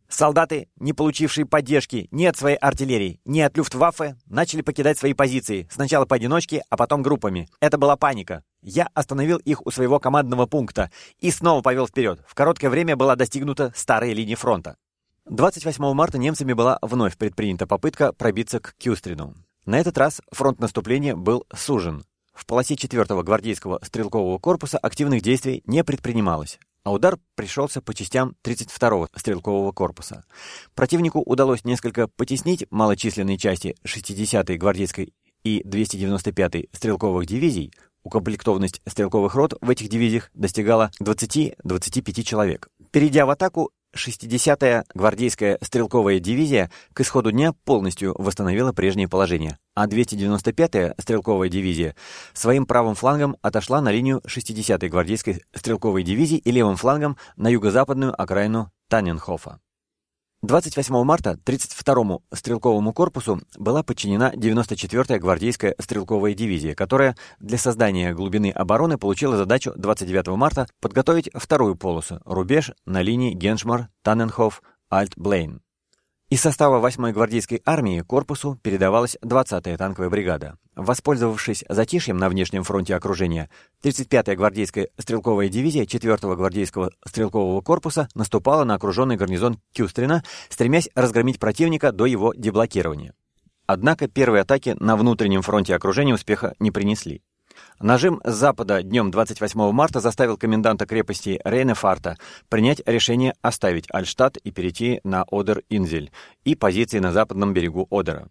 Солдаты, не получившие поддержки ни от своей артиллерии, ни от Люфтваффе, начали покидать свои позиции, сначала поодиночке, а потом группами. Это была паника. Я остановил их у своего командного пункта и снова повел вперед. В короткое время была достигнута старая линия фронта. 28 марта немцами была вновь предпринята попытка пробиться к Кюстрину. На этот раз фронт наступления был сужен. В полосе 4-го гвардейского стрелкового корпуса активных действий не предпринималось а удар пришелся по частям 32-го стрелкового корпуса. Противнику удалось несколько потеснить малочисленные части 60-й гвардейской и 295-й стрелковых дивизий, укомплектованность стрелковых рот в этих дивизиях достигала 20-25 человек. Перейдя в атаку, 60-я гвардейская стрелковая дивизия к исходу дня полностью восстановила прежнее положение, а 295-я стрелковая дивизия своим правым флангом отошла на линию 60-й гвардейской стрелковой дивизии и левым флангом на юго-западную окраину Танненхофа. 28 марта 32-му стрелковому корпусу была подчинена 94-я гвардейская стрелковая дивизия, которая для создания глубины обороны получила задачу 29 марта подготовить вторую полосу – рубеж на линии Геншмар-Танненхоф-Альт-Блейн. Из состава 8-й гвардейской армии корпусу передавалась 20-я танковая бригада. Воспользовавшись затишьем на внешнем фронте окружения, 35-я гвардейская стрелковая дивизия 4-го гвардейского стрелкового корпуса наступала на окруженный гарнизон Кюстрина, стремясь разгромить противника до его деблокирования. Однако первые атаки на внутреннем фронте окружения успеха не принесли. Нажим запада днем 28 марта заставил коменданта крепости Рейнефарта принять решение оставить Альштадт и перейти на Одер-Инзель и позиции на западном берегу Одера.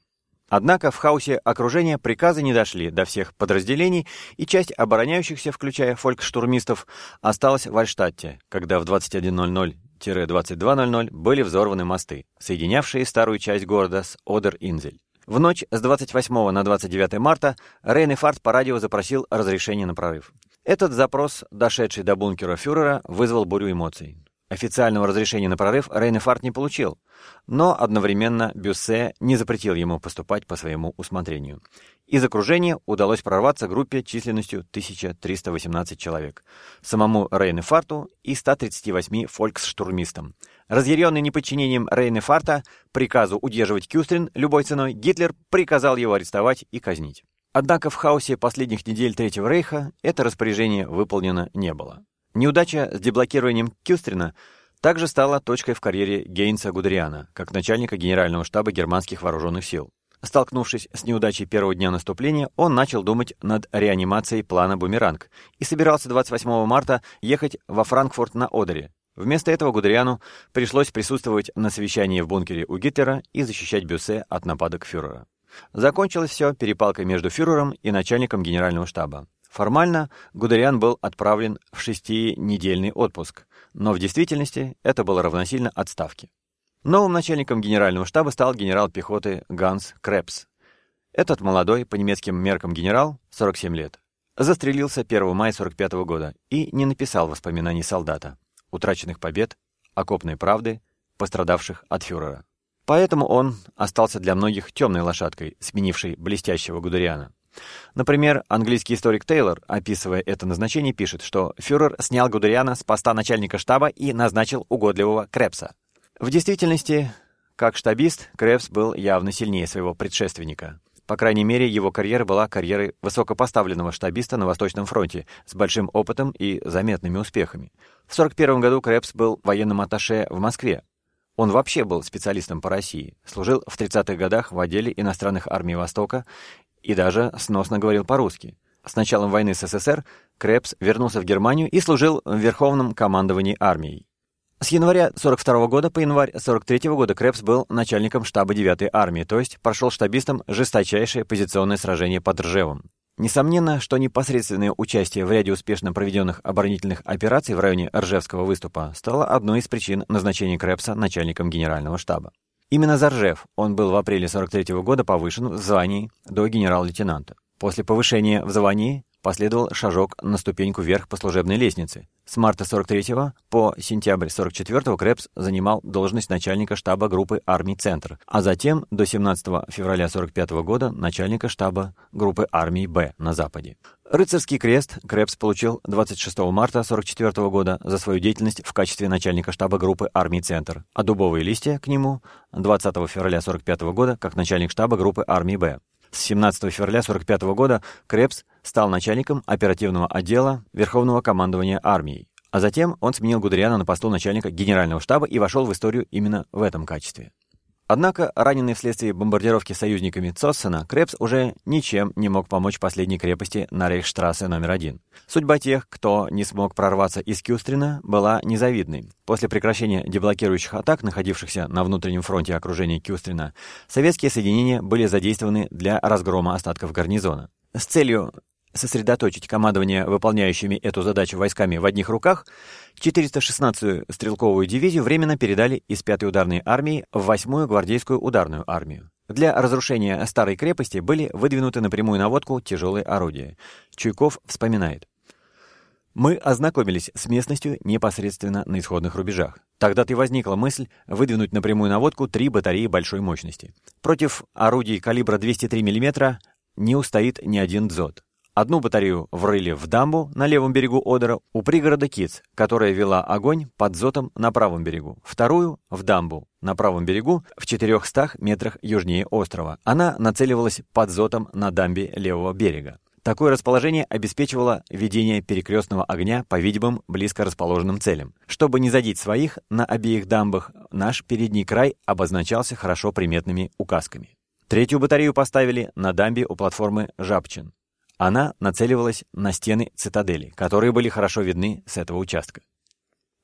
Однако в хаосе окружения приказы не дошли до всех подразделений, и часть обороняющихся, включая фолькштурмистов, осталась в Альштадте, когда в 21.00-22.00 были взорваны мосты, соединявшие старую часть города с Одер-Инзель. В ночь с 28 на 29 марта Рейнефард по радио запросил разрешение на прорыв. Этот запрос, дошедший до бункера фюрера, вызвал бурю эмоций. Официального разрешения на прорыв Рейнефарт не получил, но одновременно Бюссе не запретил ему поступать по своему усмотрению. Из окружения удалось прорваться группе численностью 1318 человек, самому Рейнефарту и 138 фольксштурмистам. Разъяренный неподчинением Рейнефарта приказу удерживать Кюстрин любой ценой, Гитлер приказал его арестовать и казнить. Однако в хаосе последних недель Третьего Рейха это распоряжение выполнено не было. Неудача с деблокированием Кюстрина также стала точкой в карьере Гейнса Гудериана, как начальника Генерального штаба германских вооруженных сил. Столкнувшись с неудачей первого дня наступления, он начал думать над реанимацией плана «Бумеранг» и собирался 28 марта ехать во Франкфурт на Одере. Вместо этого Гудериану пришлось присутствовать на совещании в бункере у Гитлера и защищать Бюссе от нападок фюрера. Закончилось все перепалкой между фюрером и начальником генерального штаба. Формально Гудериан был отправлен в шестинедельный отпуск, но в действительности это было равносильно отставке. Новым начальником генерального штаба стал генерал пехоты Ганс Крепс. Этот молодой, по немецким меркам генерал, 47 лет, застрелился 1 мая 45 года и не написал воспоминаний солдата, утраченных побед, окопной правды, пострадавших от фюрера. Поэтому он остался для многих темной лошадкой, сменившей блестящего Гудериана. Например, английский историк Тейлор, описывая это назначение, пишет, что фюрер снял Гудериана с поста начальника штаба и назначил угодливого Крепса. В действительности, как штабист, Крепс был явно сильнее своего предшественника. По крайней мере, его карьера была карьерой высокопоставленного штабиста на Восточном фронте с большим опытом и заметными успехами. В 1941 году Крепс был военным атташе в Москве. Он вообще был специалистом по России, служил в 30-х годах в отделе иностранных армий Востока и даже сносно говорил по-русски. С началом войны с СССР Крепс вернулся в Германию и служил в Верховном командовании армией. С января 42 года по январь 43 года Крепс был начальником штаба 9-й армии, то есть прошел штабистом жесточайшее позиционное сражение под Ржевом. Несомненно, что непосредственное участие в ряде успешно проведенных оборонительных операций в районе Ржевского выступа стало одной из причин назначения Крепса начальником генерального штаба. Именно за Ржев он был в апреле 43 года повышен в звании до генерал-лейтенанта. После повышения в звании последовал шажок на ступеньку вверх по служебной лестнице. С марта 43 по сентябрь 44 Крепс занимал должность начальника штаба группы армий «Центр», а затем до 17 февраля 45 года начальника штаба группы армий «Б» на Западе. Рыцарский крест Крепс получил 26 марта 44 года за свою деятельность в качестве начальника штаба группы армий «Центр», а дубовые листья к нему 20 февраля 45 года как начальник штаба группы армий «Б». С 17 февраля 1945 года Крепс стал начальником оперативного отдела Верховного командования армией, а затем он сменил Гудериана на посту начальника генерального штаба и вошел в историю именно в этом качестве. Однако, раненый вследствие бомбардировки союзниками Цоссена, Крепс уже ничем не мог помочь последней крепости на Рейхштрассе номер один. Судьба тех, кто не смог прорваться из Кюстрина, была незавидной. После прекращения деблокирующих атак, находившихся на внутреннем фронте окружения Кюстрина, советские соединения были задействованы для разгрома остатков гарнизона. С целью сосредоточить командование выполняющими эту задачу войсками в одних руках, 416-ю стрелковую дивизию временно передали из 5-й ударной армии в 8-ю гвардейскую ударную армию. Для разрушения старой крепости были выдвинуты на прямую наводку тяжелые орудия. Чуйков вспоминает. Мы ознакомились с местностью непосредственно на исходных рубежах. Тогда-то и возникла мысль выдвинуть на прямую наводку три батареи большой мощности. Против орудий калибра 203 мм не устоит ни один дзот. Одну батарею врыли в дамбу на левом берегу Одера у пригорода Киц, которая вела огонь под зотом на правом берегу. Вторую — в дамбу на правом берегу в 400 метрах южнее острова. Она нацеливалась под зотом на дамбе левого берега. Такое расположение обеспечивало ведение перекрестного огня по видимым близко расположенным целям. Чтобы не задеть своих, на обеих дамбах наш передний край обозначался хорошо приметными указками. Третью батарею поставили на дамбе у платформы Жабчин. Она нацеливалась на стены цитадели, которые были хорошо видны с этого участка.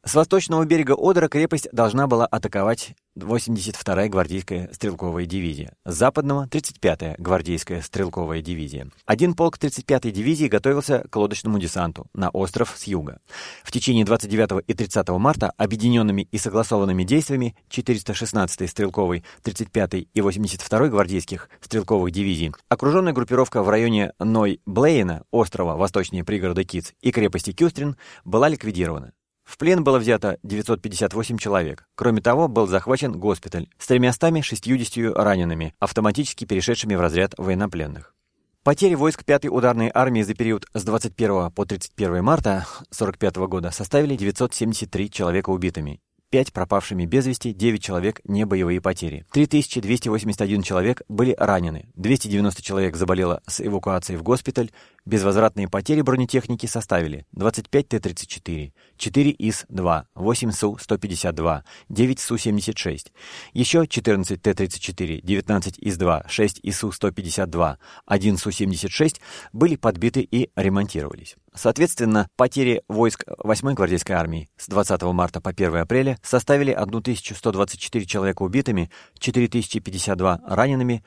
С восточного берега Одера крепость должна была атаковать 82-я гвардейская стрелковая дивизия, с западного — 35-я гвардейская стрелковая дивизия. Один полк 35-й дивизии готовился к лодочному десанту на остров с юга. В течение 29 и 30 марта объединенными и согласованными действиями 416-й стрелковой, 35-й и 82-й гвардейских стрелковых дивизий окруженная группировка в районе Ной-Блейна, острова восточнее пригорода Киц и крепости Кюстрин была ликвидирована. В плен было взято 958 человек. Кроме того, был захвачен госпиталь с 360 ранеными, автоматически перешедшими в разряд военнопленных. Потери войск 5-й ударной армии за период с 21 по 31 марта 1945 года составили 973 человека убитыми 5 пропавшими без вести, 9 человек не боевые потери. 3281 человек были ранены, 290 человек заболело с эвакуацией в госпиталь, безвозвратные потери бронетехники составили 25 Т-34, 4 ИС-2, 8 Су-152, 9 Су-76, еще 14 Т-34, 19 ИС-2, 6 ИСУ-152, 1 Су-76 были подбиты и ремонтировались. Соответственно, потери войск 8-й гвардейской армии с 20 марта по 1 апреля составили 1124 человека убитыми, 4052 ранеными,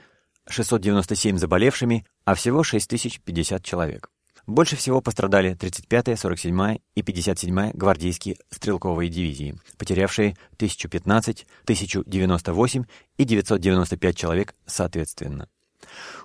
697 заболевшими, а всего 6050 человек. Больше всего пострадали 35-я, 47-я и 57-я гвардейские стрелковые дивизии, потерявшие 1015, 1098 и 995 человек соответственно.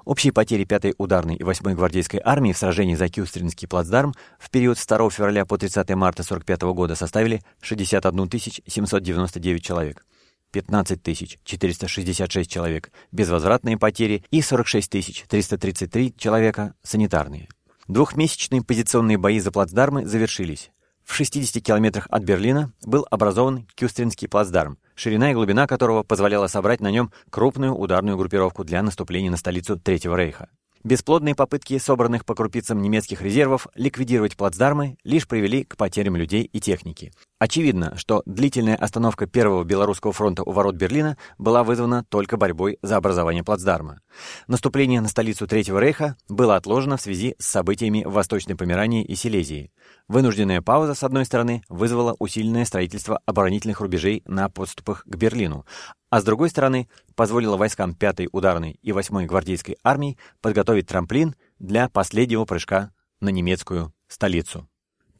Общие потери 5-й ударной и 8-й гвардейской армии в сражении за Кюстринский плацдарм в период с 2 февраля по 30 марта 1945 года составили 61 799 человек. 15 466 человек безвозвратные потери и 46 333 человека санитарные. Двухмесячные позиционные бои за плацдармы завершились. В 60 километрах от Берлина был образован Кюстринский плацдарм, ширина и глубина которого позволяла собрать на нем крупную ударную группировку для наступления на столицу Третьего Рейха. Бесплодные попытки собранных по крупицам немецких резервов ликвидировать плацдармы лишь привели к потерям людей и техники. Очевидно, что длительная остановка Первого Белорусского фронта у ворот Берлина была вызвана только борьбой за образование плацдарма. Наступление на столицу Третьего Рейха было отложено в связи с событиями в Восточной Померании и Силезии. Вынужденная пауза, с одной стороны, вызвала усиленное строительство оборонительных рубежей на подступах к Берлину, а с другой стороны, позволила войскам 5-й ударной и 8-й гвардейской армии подготовить трамплин для последнего прыжка на немецкую столицу.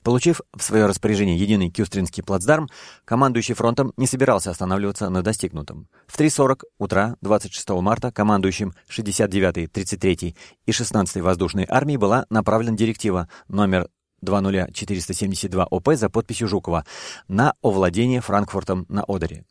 Получив в свое распоряжение единый Кюстринский плацдарм, командующий фронтом не собирался останавливаться на достигнутом. В 3.40 утра 26 марта командующим 69-й, 33-й и 16-й воздушной армии была направлена директива номер 20472 ОП за подписью Жукова на овладение Франкфуртом на Одере.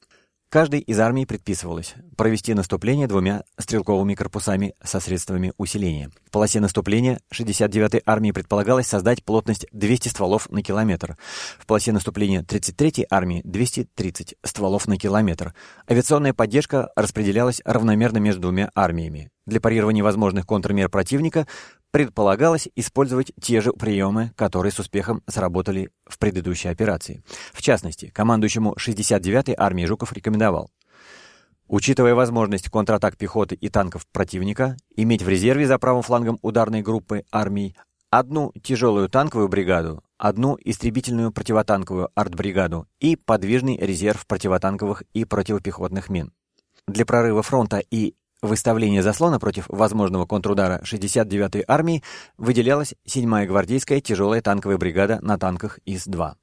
Каждой из армий предписывалось провести наступление двумя стрелковыми корпусами со средствами усиления. В полосе наступления 69-й армии предполагалось создать плотность 200 стволов на километр. В полосе наступления 33-й армии 230 стволов на километр. Авиационная поддержка распределялась равномерно между двумя армиями. Для парирования возможных контрмер противника предполагалось использовать те же приемы, которые с успехом сработали в предыдущей операции. В частности, командующему 69-й армией Жуков рекомендовал Учитывая возможность контратак пехоты и танков противника, иметь в резерве за правым флангом ударной группы армий одну тяжелую танковую бригаду, одну истребительную противотанковую артбригаду и подвижный резерв противотанковых и противопехотных мин. Для прорыва фронта и выставление заслона против возможного контрудара 69-й армии выделялась 7-я гвардейская тяжелая танковая бригада на танках ИС-2.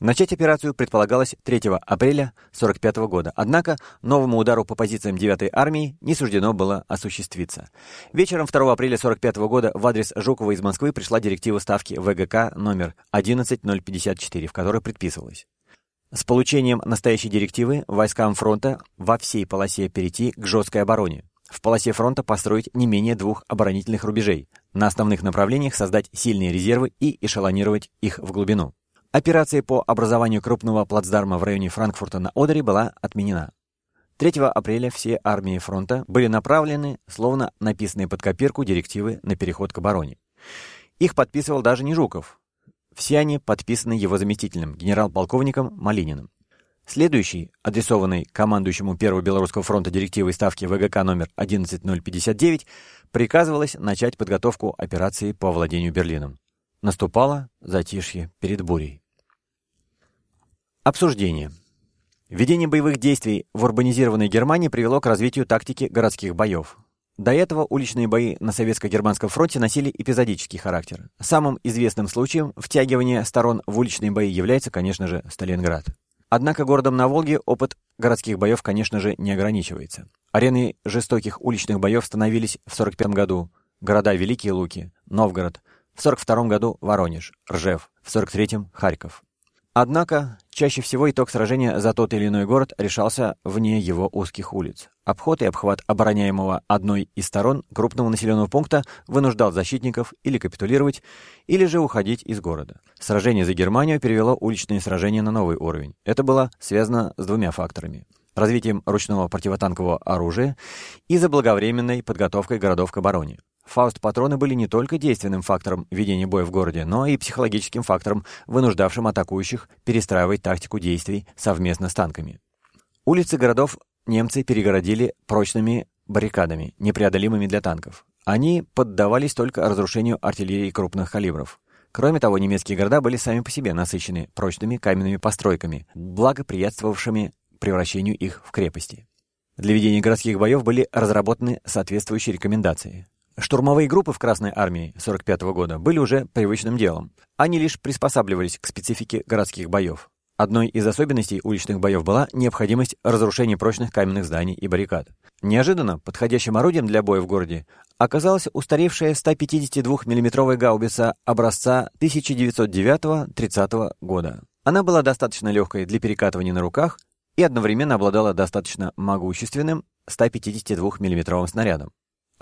Начать операцию предполагалось 3 апреля 1945 года, однако новому удару по позициям 9-й армии не суждено было осуществиться. Вечером 2 апреля 1945 года в адрес Жукова из Москвы пришла директива ставки ВГК номер 11054, в которой предписывалось с получением настоящей директивы войскам фронта во всей полосе перейти к жесткой обороне. В полосе фронта построить не менее двух оборонительных рубежей, на основных направлениях создать сильные резервы и эшелонировать их в глубину. Операция по образованию крупного плацдарма в районе Франкфурта на Одере была отменена. 3 апреля все армии фронта были направлены, словно написанные под копирку директивы на переход к обороне. Их подписывал даже не Жуков, все они подписаны его заместителем, генерал-полковником Малининым. Следующий, адресованный командующему Первого Белорусского фронта директивой ставки ВГК номер 11059, приказывалось начать подготовку операции по овладению Берлином. Наступало затишье перед бурей. Обсуждение. Ведение боевых действий в урбанизированной Германии привело к развитию тактики городских боев. До этого уличные бои на Советско-Германском фронте носили эпизодический характер. Самым известным случаем втягивания сторон в уличные бои является, конечно же, Сталинград. Однако городом на Волге опыт городских боев, конечно же, не ограничивается. Ареной жестоких уличных боев становились в 1945 году города Великие Луки, Новгород, В 1942 году Воронеж, Ржев, в 1943 Харьков. Однако, чаще всего итог сражения за тот или иной город решался вне его узких улиц. Обход и обхват обороняемого одной из сторон крупного населенного пункта вынуждал защитников или капитулировать, или же уходить из города. Сражение за Германию перевело уличные сражения на новый уровень. Это было связано с двумя факторами развитием ручного противотанкового оружия и заблаговременной подготовкой городов к обороне. Фауст-патроны были не только действенным фактором ведения боя в городе, но и психологическим фактором, вынуждавшим атакующих перестраивать тактику действий совместно с танками. Улицы городов немцы перегородили прочными баррикадами, непреодолимыми для танков. Они поддавались только разрушению артиллерии крупных калибров. Кроме того, немецкие города были сами по себе насыщены прочными каменными постройками, благоприятствовавшими превращению их в крепости. Для ведения городских боев были разработаны соответствующие рекомендации. Штурмовые группы в Красной армии 1945 года были уже привычным делом. Они лишь приспосабливались к специфике городских боев. Одной из особенностей уличных боев была необходимость разрушения прочных каменных зданий и баррикад. Неожиданно подходящим орудием для боя в городе оказалась устаревшая 152 миллиметровая гаубица образца 1909-30 года. Она была достаточно легкой для перекатывания на руках и одновременно обладала достаточно могущественным 152 миллиметровым снарядом.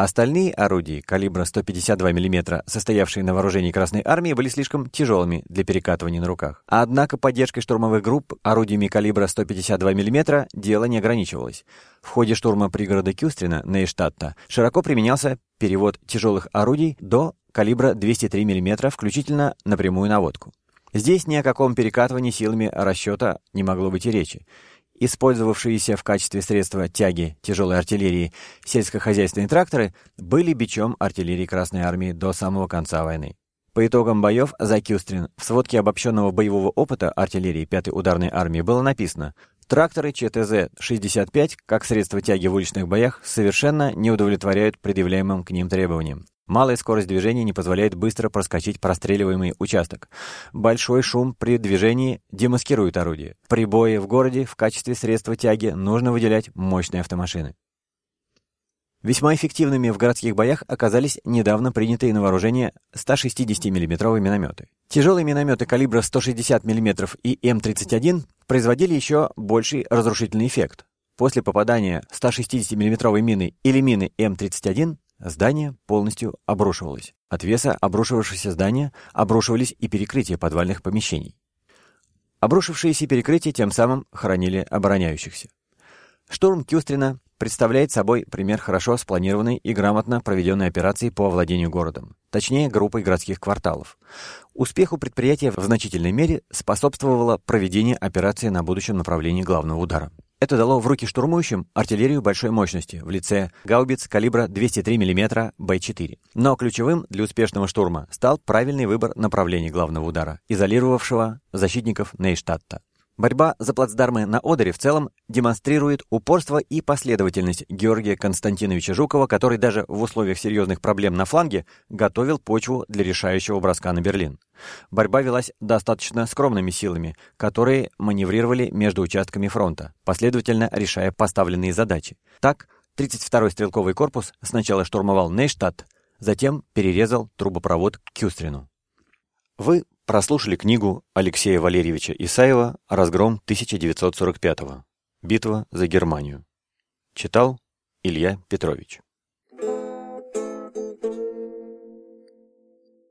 Остальные орудия калибра 152 мм, состоявшие на вооружении Красной Армии, были слишком тяжелыми для перекатывания на руках. Однако поддержкой штурмовых групп орудиями калибра 152 мм дело не ограничивалось. В ходе штурма пригорода Кюстрина, Нейштадта, широко применялся перевод тяжелых орудий до калибра 203 мм, включительно напрямую наводку. Здесь ни о каком перекатывании силами расчета не могло быть и речи использовавшиеся в качестве средства тяги тяжелой артиллерии сельскохозяйственные тракторы, были бичом артиллерии Красной Армии до самого конца войны. По итогам боев за Кюстрин в сводке обобщенного боевого опыта артиллерии 5-й ударной армии было написано «Тракторы ЧТЗ-65 как средство тяги в уличных боях совершенно не удовлетворяют предъявляемым к ним требованиям. Малая скорость движения не позволяет быстро проскочить простреливаемый участок. Большой шум при движении демаскирует орудие. При бое в городе в качестве средства тяги нужно выделять мощные автомашины. Весьма эффективными в городских боях оказались недавно принятые на вооружение 160 миллиметровые минометы. Тяжелые минометы калибра 160 мм и М31 производили еще больший разрушительный эффект. После попадания 160 миллиметровой мины или мины М31 Здание полностью обрушивалось. От веса обрушивавшегося здания обрушивались и перекрытия подвальных помещений. Обрушившиеся перекрытия тем самым хоронили обороняющихся. Штурм Кюстрина представляет собой пример хорошо спланированной и грамотно проведенной операции по овладению городом, точнее группой городских кварталов. Успеху предприятия в значительной мере способствовало проведение операции на будущем направлении главного удара. Это дало в руки штурмующим артиллерию большой мощности в лице гаубиц калибра 203 мм Б-4. Но ключевым для успешного штурма стал правильный выбор направления главного удара, изолировавшего защитников Нейштадта. Борьба за плацдармы на Одере в целом демонстрирует упорство и последовательность Георгия Константиновича Жукова, который даже в условиях серьезных проблем на фланге готовил почву для решающего броска на Берлин. Борьба велась достаточно скромными силами, которые маневрировали между участками фронта, последовательно решая поставленные задачи. Так, 32-й стрелковый корпус сначала штурмовал Нейштадт, затем перерезал трубопровод к Кюстрину. Вы прослушали книгу Алексея Валерьевича Исаева «Разгром 1945 Битва за Германию». Читал Илья Петрович.